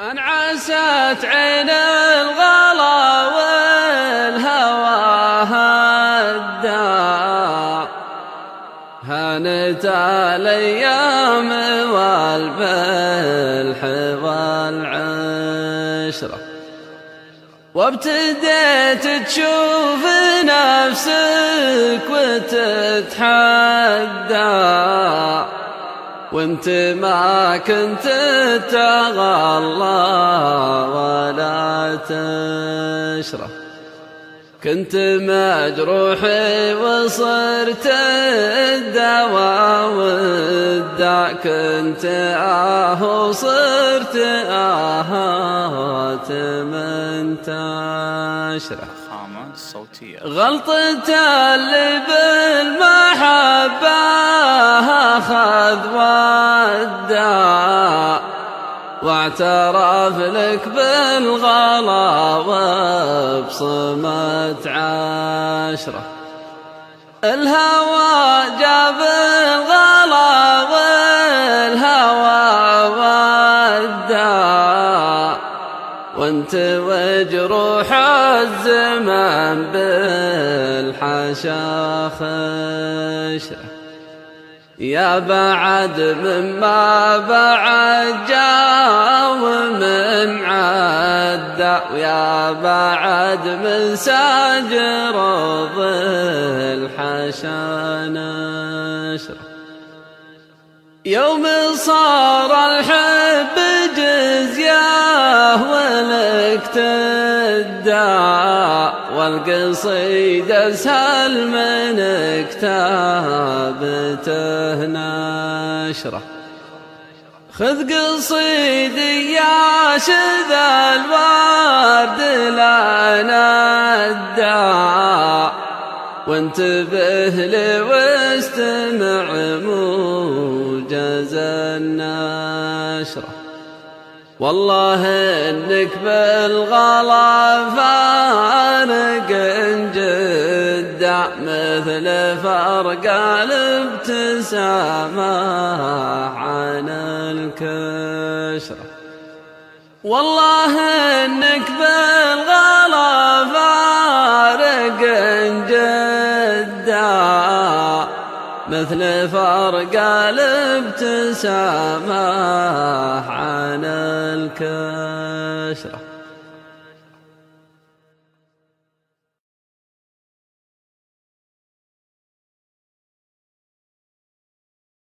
انعست عين الغلا والهوى هدا. هانت الأيام والبلح والعشرة. وابتديت تشوف نفسك وتتحدى. وانت ما كنت تغلى ولا تشرف كنت مجروحي وصرت الدواء والداء كنت آه وصرت آهات من تشرح. الصوتية غلطة اللي بالمحبة أخذ ودع واعترف لك بالغلا وبصمت عشرة. الهوى جاب الغلا والهوى ودع وانت وجروح الزمان بالحشا خشرة. يا بعد مما بعد جاء ومن عدى ويا بعد من ساجر الحشا نشر. يوم صار الحب جزياه ولك تدعى والقصيد اسهل من كتابته نشره خذ قصيدي يا شذ الورد لنا الدعاء وانتبه لي واستمع موجز النشره والله إنك بالغلا فارق مثل فرق الابتسامة عن الكشرة والله إنك بالغلا فارق جدا. مثل فرق الابتسامة عن الكشرة